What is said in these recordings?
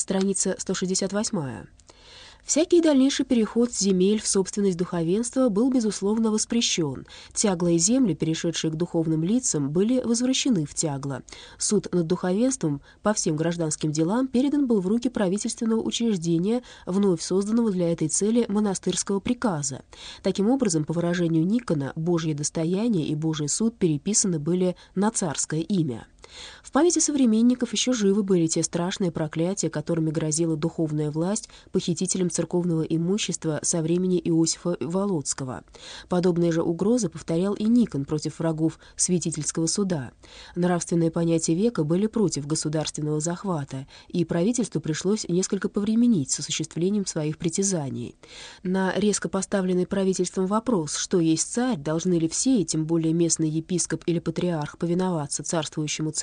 Страница 168. Всякий дальнейший переход земель в собственность духовенства был, безусловно, воспрещен. Тягло и земли, перешедшие к духовным лицам, были возвращены в тягло. Суд над духовенством по всем гражданским делам передан был в руки правительственного учреждения, вновь созданного для этой цели монастырского приказа. Таким образом, по выражению Никона, Божье достояние и Божий суд переписаны были на царское имя. В памяти современников еще живы были те страшные проклятия, которыми грозила духовная власть похитителям церковного имущества со времени Иосифа Володского. Подобные же угрозы повторял и Никон против врагов святительского суда. Нравственные понятия века были против государственного захвата, и правительству пришлось несколько повременить с осуществлением своих притязаний. На резко поставленный правительством вопрос, что есть царь, должны ли все, тем более местный епископ или патриарх, повиноваться царствующему царю,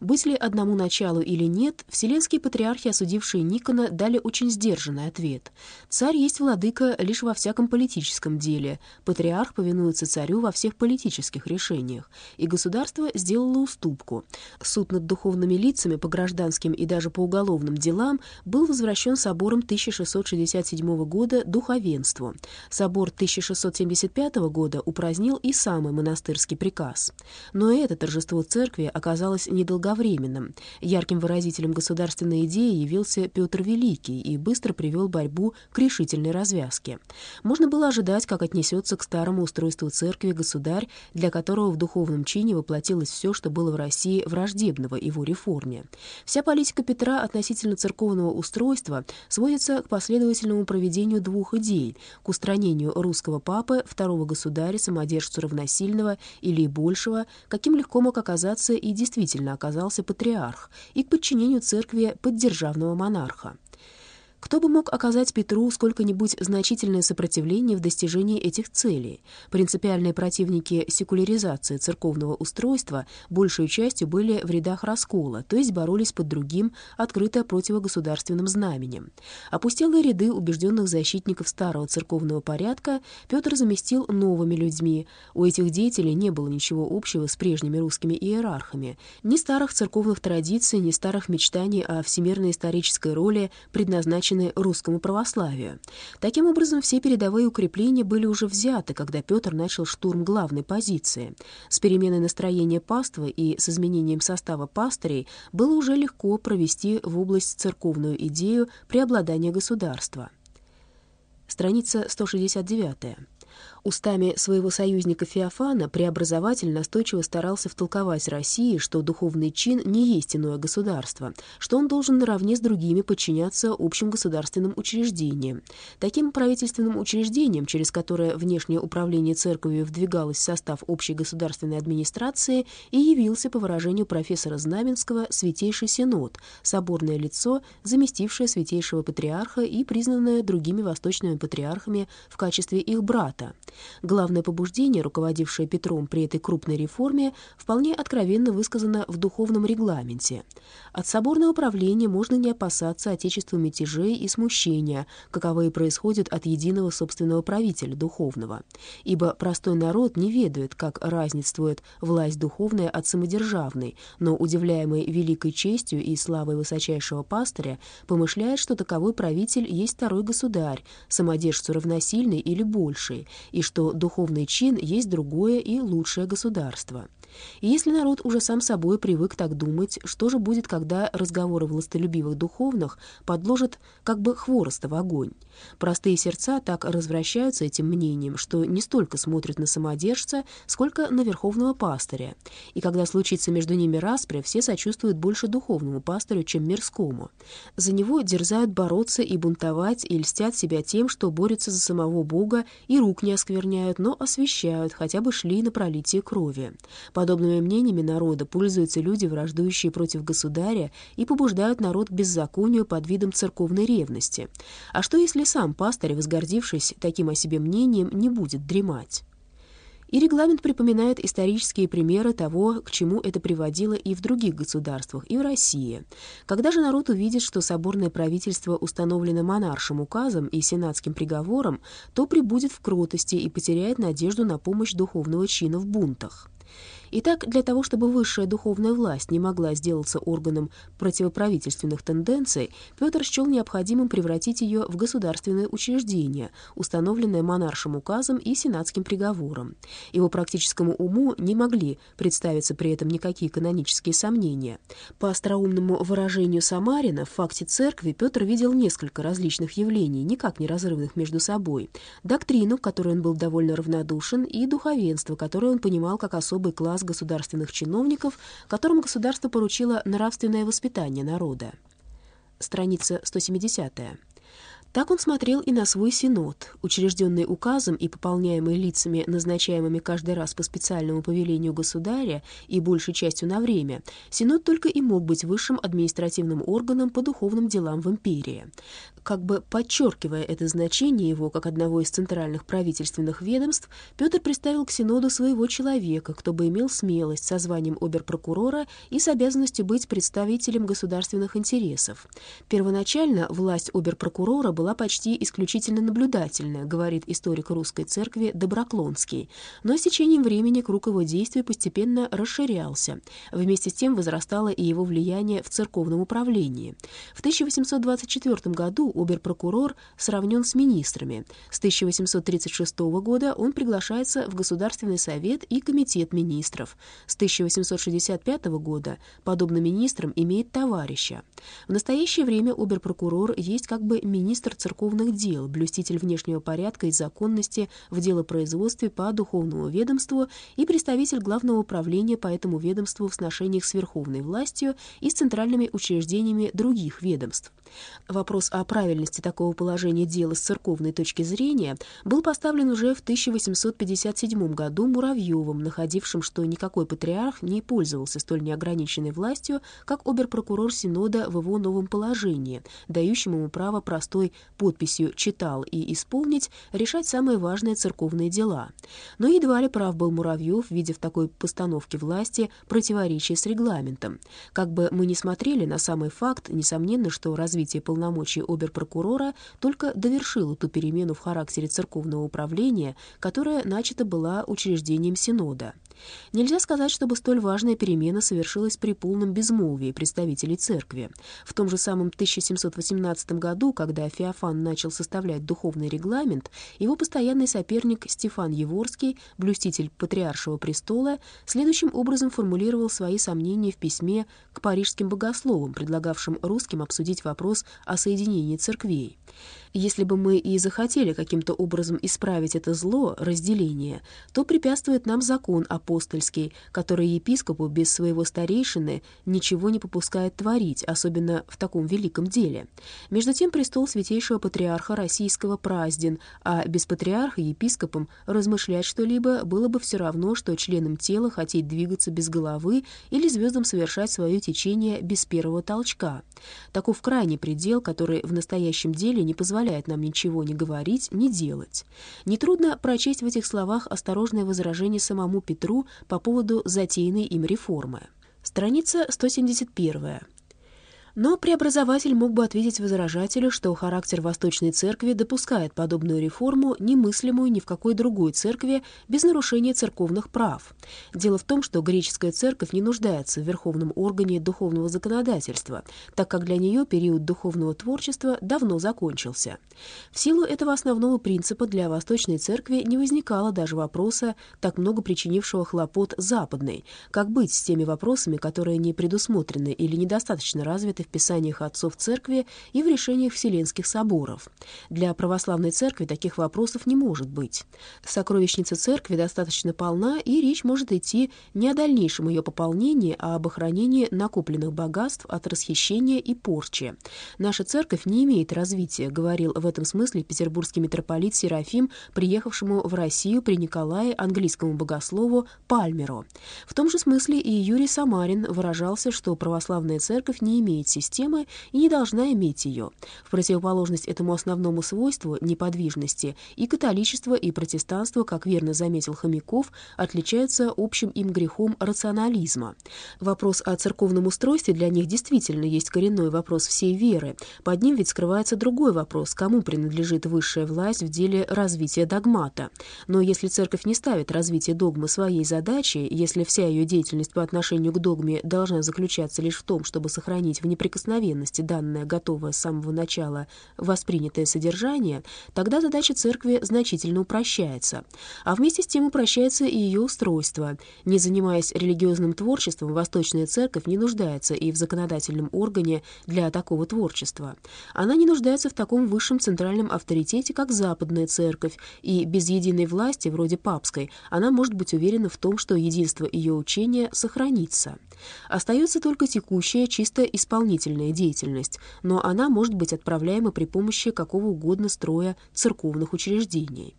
быть ли одному началу или нет, вселенские патриархи, осудившие Никона, дали очень сдержанный ответ. Царь есть владыка лишь во всяком политическом деле, патриарх повинуется царю во всех политических решениях, и государство сделало уступку. Суд над духовными лицами по гражданским и даже по уголовным делам был возвращен собором 1667 года духовенству. Собор 1675 года упразднил и самый монастырский приказ. Но это торжество церкви оказалось оказалось недолговременным. Ярким выразителем государственной идеи явился Петр Великий и быстро привел борьбу к решительной развязке. Можно было ожидать, как отнесется к старому устройству церкви государь, для которого в духовном чине воплотилось все, что было в России враждебного его реформе. Вся политика Петра относительно церковного устройства сводится к последовательному проведению двух идей — к устранению русского папы, второго государя, самодержцу равносильного или большего, каким легко мог оказаться и действительно оказался патриарх, и к подчинению церкви поддержавного монарха. Кто бы мог оказать Петру сколько-нибудь значительное сопротивление в достижении этих целей? Принципиальные противники секуляризации церковного устройства большей частью были в рядах раскола, то есть боролись под другим, открыто противогосударственным знаменем. Опустелые ряды убежденных защитников старого церковного порядка Петр заместил новыми людьми. У этих деятелей не было ничего общего с прежними русскими иерархами. Ни старых церковных традиций, ни старых мечтаний о всемирной исторической роли, предназначенных предназначены русскому православию. Таким образом, все передовые укрепления были уже взяты, когда Петр начал штурм главной позиции. С переменой настроения паствы и с изменением состава пастырей было уже легко провести в область церковную идею преобладания государства. Страница 169. Устами своего союзника Феофана преобразователь настойчиво старался втолковать России, что духовный чин не есть иное государство, что он должен наравне с другими подчиняться общим государственным учреждениям. Таким правительственным учреждением, через которое внешнее управление церковью вдвигалось в состав общей государственной администрации, и явился, по выражению профессора Знаменского, Святейший Синод, соборное лицо, заместившее Святейшего Патриарха и признанное другими восточными патриархами в качестве их брата. Главное побуждение, руководившее Петром при этой крупной реформе, вполне откровенно высказано в духовном регламенте. От соборного правления можно не опасаться отечеству мятежей и смущения, каковые происходят от единого собственного правителя духовного. Ибо простой народ не ведает, как разничествует власть духовная от самодержавной, но, удивляемый великой честью и славой высочайшего пастыря, помышляет, что таковой правитель есть второй государь, самодержцу равносильный или больший, и что духовный чин есть другое и лучшее государство. И если народ уже сам собой привык так думать, что же будет, когда разговоры властолюбивых духовных подложат как бы хвороста в огонь? Простые сердца так развращаются этим мнением, что не столько смотрят на самодержца, сколько на верховного пастыря. И когда случится между ними распря, все сочувствуют больше духовному пастырю, чем мирскому. За него дерзают бороться и бунтовать, и льстят себя тем, что борются за самого Бога, и рук не оскверняют, но освящают, хотя бы шли на пролитие крови. Подобными мнениями народа пользуются люди, враждующие против государя, и побуждают народ к беззаконию под видом церковной ревности. А что если сам пастырь, возгордившись таким о себе мнением, не будет дремать? И регламент припоминает исторические примеры того, к чему это приводило и в других государствах, и в России. Когда же народ увидит, что соборное правительство установлено монаршим указом и сенатским приговором, то прибудет в кротости и потеряет надежду на помощь духовного чина в бунтах. Итак, для того, чтобы высшая духовная власть не могла сделаться органом противоправительственных тенденций, Петр счел необходимым превратить ее в государственное учреждение, установленное монаршим указом и сенатским приговором. Его практическому уму не могли представиться при этом никакие канонические сомнения. По остроумному выражению Самарина, в факте церкви Петр видел несколько различных явлений, никак не разрывных между собой. Доктрину, к которой он был довольно равнодушен, и духовенство, которое он понимал как особый класс государственных чиновников, которым государство поручило нравственное воспитание народа. Страница 170. Так он смотрел и на свой синод, учрежденный указом и пополняемый лицами, назначаемыми каждый раз по специальному повелению государя и большей частью на время. Синод только и мог быть высшим административным органом по духовным делам в империи. Как бы подчеркивая это значение его как одного из центральных правительственных ведомств, Петр представил к Синоду своего человека, кто бы имел смелость со званием оберпрокурора и с обязанностью быть представителем государственных интересов. Первоначально власть оберпрокурора была почти исключительно наблюдательная, говорит историк русской церкви Доброклонский, но с течением времени круг его действий постепенно расширялся. Вместе с тем возрастало и его влияние в церковном управлении. В 1824 году оберпрокурор сравнен с министрами. С 1836 года он приглашается в Государственный совет и Комитет министров. С 1865 года, подобно министрам, имеет товарища. В настоящее время оберпрокурор есть как бы министр церковных дел, блюститель внешнего порядка и законности в делопроизводстве по духовному ведомству и представитель главного управления по этому ведомству в сношениях с верховной властью и с центральными учреждениями других ведомств. Вопрос о правильности такого положения дела с церковной точки зрения был поставлен уже в 1857 году Муравьевым, находившим, что никакой патриарх не пользовался столь неограниченной властью, как оберпрокурор Синода в его новом положении, дающим ему право простой подписью «читал» и «исполнить» решать самые важные церковные дела. Но едва ли прав был Муравьев, видя в такой постановке власти противоречие с регламентом. Как бы мы ни смотрели на самый факт, несомненно, что развитие полномочий оберпрокурора только довершило ту перемену в характере церковного управления, которая начата была учреждением Синода. Нельзя сказать, чтобы столь важная перемена совершилась при полном безмолвии представителей церкви. В том же самом 1718 году, когда Феофан начал составлять духовный регламент, его постоянный соперник Стефан Еворский, блюститель патриаршего престола, следующим образом формулировал свои сомнения в письме к парижским богословам, предлагавшим русским обсудить вопрос о соединении церквей. Если бы мы и захотели каким-то образом исправить это зло, разделение, то препятствует нам закон апостольский, который епископу без своего старейшины ничего не попускает творить, особенно в таком великом деле. Между тем престол святейшего патриарха российского празден, а без патриарха епископом размышлять что-либо было бы все равно, что членам тела хотеть двигаться без головы или звездам совершать свое течение без первого толчка. Таков крайний предел, который в настоящем деле не позволяет позволяет нам ничего не говорить, не делать. Нетрудно прочесть в этих словах осторожное возражение самому Петру по поводу затеянной им реформы. Страница 171. Но преобразователь мог бы ответить возражателю, что характер Восточной Церкви допускает подобную реформу, немыслимую ни в какой другой церкви, без нарушения церковных прав. Дело в том, что греческая церковь не нуждается в верховном органе духовного законодательства, так как для нее период духовного творчества давно закончился. В силу этого основного принципа для Восточной Церкви не возникало даже вопроса, так много причинившего хлопот Западной, как быть с теми вопросами, которые не предусмотрены или недостаточно развиты в писаниях отцов церкви и в решениях Вселенских соборов. Для православной церкви таких вопросов не может быть. Сокровищница церкви достаточно полна, и речь может идти не о дальнейшем ее пополнении, а об охранении накопленных богатств от расхищения и порчи. Наша церковь не имеет развития, говорил в этом смысле петербургский митрополит Серафим, приехавшему в Россию при Николае английскому богослову Пальмеру. В том же смысле и Юрий Самарин выражался, что православная церковь не имеет системы и не должна иметь ее. В противоположность этому основному свойству неподвижности и католичество, и протестанство, как верно заметил Хомяков, отличаются общим им грехом рационализма. Вопрос о церковном устройстве для них действительно есть коренной вопрос всей веры. Под ним ведь скрывается другой вопрос, кому принадлежит высшая власть в деле развития догмата. Но если церковь не ставит развитие догмы своей задачей, если вся ее деятельность по отношению к догме должна заключаться лишь в том, чтобы сохранить в неприкосновенности данное готовое с самого начала воспринятое содержание, тогда задача церкви значительно упрощается. А вместе с тем упрощается и ее устройство. Не занимаясь религиозным творчеством, Восточная Церковь не нуждается и в законодательном органе для такого творчества. Она не нуждается в таком высшем центральном авторитете, как Западная Церковь, и без единой власти, вроде папской, она может быть уверена в том, что единство ее учения сохранится. Остается только текущая, чисто исполнительная деятельность, но она может быть отправляема при помощи какого угодно строя церковных учреждений.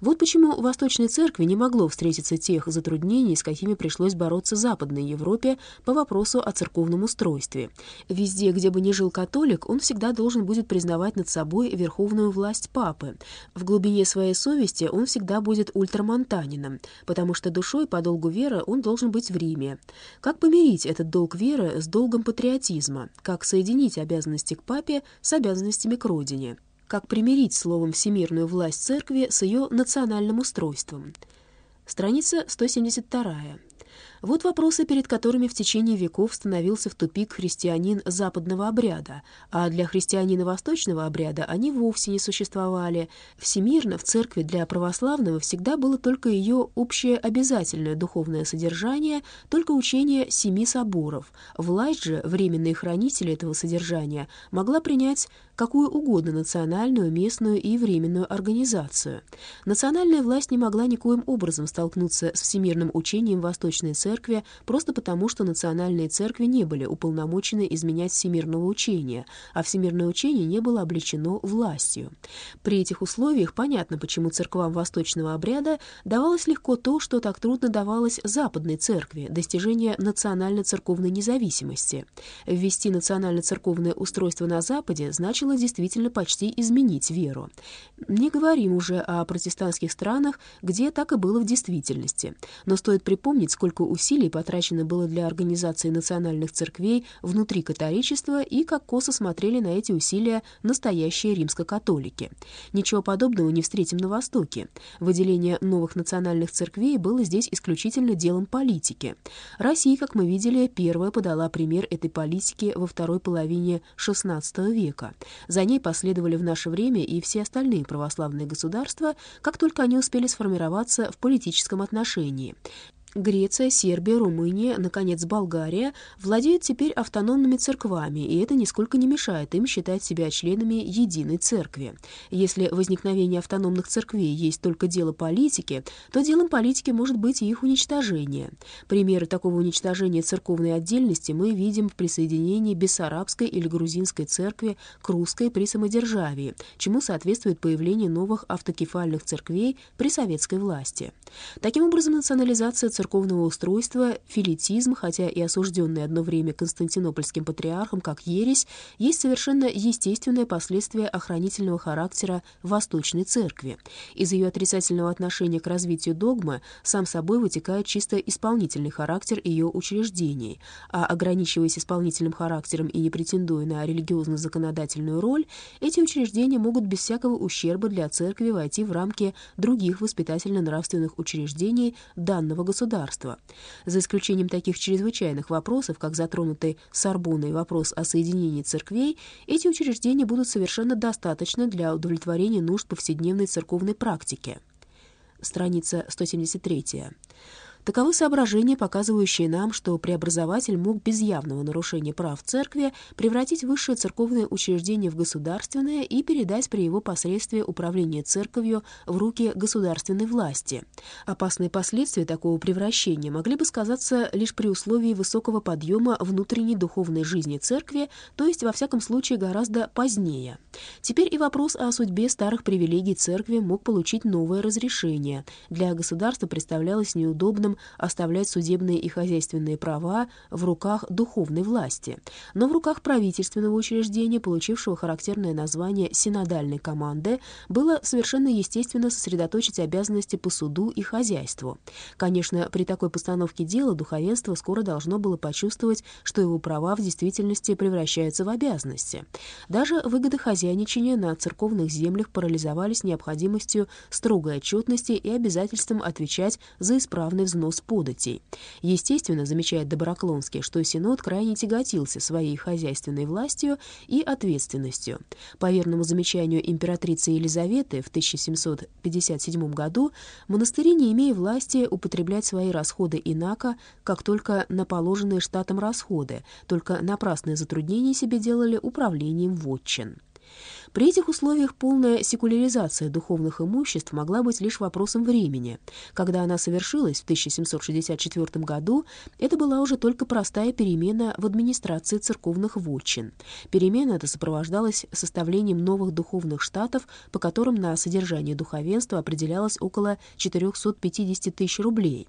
Вот почему Восточной Церкви не могло встретиться тех затруднений, с какими пришлось бороться Западной Европе по вопросу о церковном устройстве. Везде, где бы ни жил католик, он всегда должен будет признавать над собой верховную власть папы. В глубине своей совести он всегда будет ультрамонтанином, потому что душой по долгу веры он должен быть в Риме. Как помирить этот долг веры с долгом патриотизма? Как соединить обязанности к папе с обязанностями к родине? Как примирить словом всемирную власть церкви с ее национальным устройством. Страница 172. Вот вопросы, перед которыми в течение веков становился в тупик христианин западного обряда, а для христианина восточного обряда они вовсе не существовали. Всемирно в церкви для православного всегда было только ее общее обязательное духовное содержание, только учение семи соборов. Власть же, временные хранители этого содержания, могла принять какую угодно национальную, местную и временную организацию. Национальная власть не могла никоим образом столкнуться с всемирным учением Восточной Церкви, церкви просто потому, что национальные церкви не были уполномочены изменять всемирного учения, а всемирное учение не было облечено властью. При этих условиях понятно, почему церквам восточного обряда давалось легко то, что так трудно давалось западной церкви, достижение национально-церковной независимости. Ввести национально-церковное устройство на Западе значило действительно почти изменить веру. Не говорим уже о протестантских странах, где так и было в действительности. Но стоит припомнить, сколько усилий усилий потрачено было для организации национальных церквей внутри католичества и как косо смотрели на эти усилия настоящие римско-католики. Ничего подобного не встретим на Востоке. Выделение новых национальных церквей было здесь исключительно делом политики. Россия, как мы видели, первая подала пример этой политики во второй половине XVI века. За ней последовали в наше время и все остальные православные государства, как только они успели сформироваться в политическом отношении. Греция, Сербия, Румыния, наконец, Болгария владеют теперь автономными церквами, и это нисколько не мешает им считать себя членами единой церкви. Если возникновение автономных церквей есть только дело политики, то делом политики может быть и их уничтожение. Примеры такого уничтожения церковной отдельности мы видим в присоединении Бессарабской или Грузинской церкви к русской при самодержавии, чему соответствует появление новых автокефальных церквей при советской власти. Таким образом, национализация церковного устройства филитизм, хотя и осужденный одно время Константинопольским патриархом как ересь, есть совершенно естественное последствие охранительного характера Восточной Церкви. Из ее отрицательного отношения к развитию догмы сам собой вытекает чисто исполнительный характер ее учреждений, а ограничиваясь исполнительным характером и не претендуя на религиозно-законодательную роль, эти учреждения могут без всякого ущерба для Церкви войти в рамки других воспитательно-нравственных учреждений данного государства. За исключением таких чрезвычайных вопросов, как затронутый Сорбонной вопрос о соединении церквей, эти учреждения будут совершенно достаточны для удовлетворения нужд повседневной церковной практики. Страница 173. Таковы соображения, показывающие нам, что преобразователь мог без явного нарушения прав церкви превратить высшее церковное учреждение в государственное и передать при его посредстве управление церковью в руки государственной власти. Опасные последствия такого превращения могли бы сказаться лишь при условии высокого подъема внутренней духовной жизни церкви, то есть, во всяком случае, гораздо позднее. Теперь и вопрос о судьбе старых привилегий церкви мог получить новое разрешение. Для государства представлялось неудобным обязанностям оставлять судебные и хозяйственные права в руках духовной власти, но в руках правительственного учреждения, получившего характерное название «синодальной команды», было совершенно естественно сосредоточить обязанности по суду и хозяйству. Конечно, при такой постановке дела духовенство скоро должно было почувствовать, что его права в действительности превращаются в обязанности. Даже выгоды хозяйничания на церковных землях парализовались необходимостью строгой отчетности и обязательством отвечать за исправный взнос податей. Естественно, замечает Доброклонский, что Синод крайне тяготился своей хозяйственной властью и ответственностью. По верному замечанию императрицы Елизаветы в 1757 году монастыри, не имея власти употреблять свои расходы инако, как только на положенные штатом расходы, только напрасные затруднения себе делали управлением вотчин. При этих условиях полная секуляризация духовных имуществ могла быть лишь вопросом времени. Когда она совершилась в 1764 году, это была уже только простая перемена в администрации церковных вотчин. Перемена эта сопровождалась составлением новых духовных штатов, по которым на содержание духовенства определялось около 450 тысяч рублей.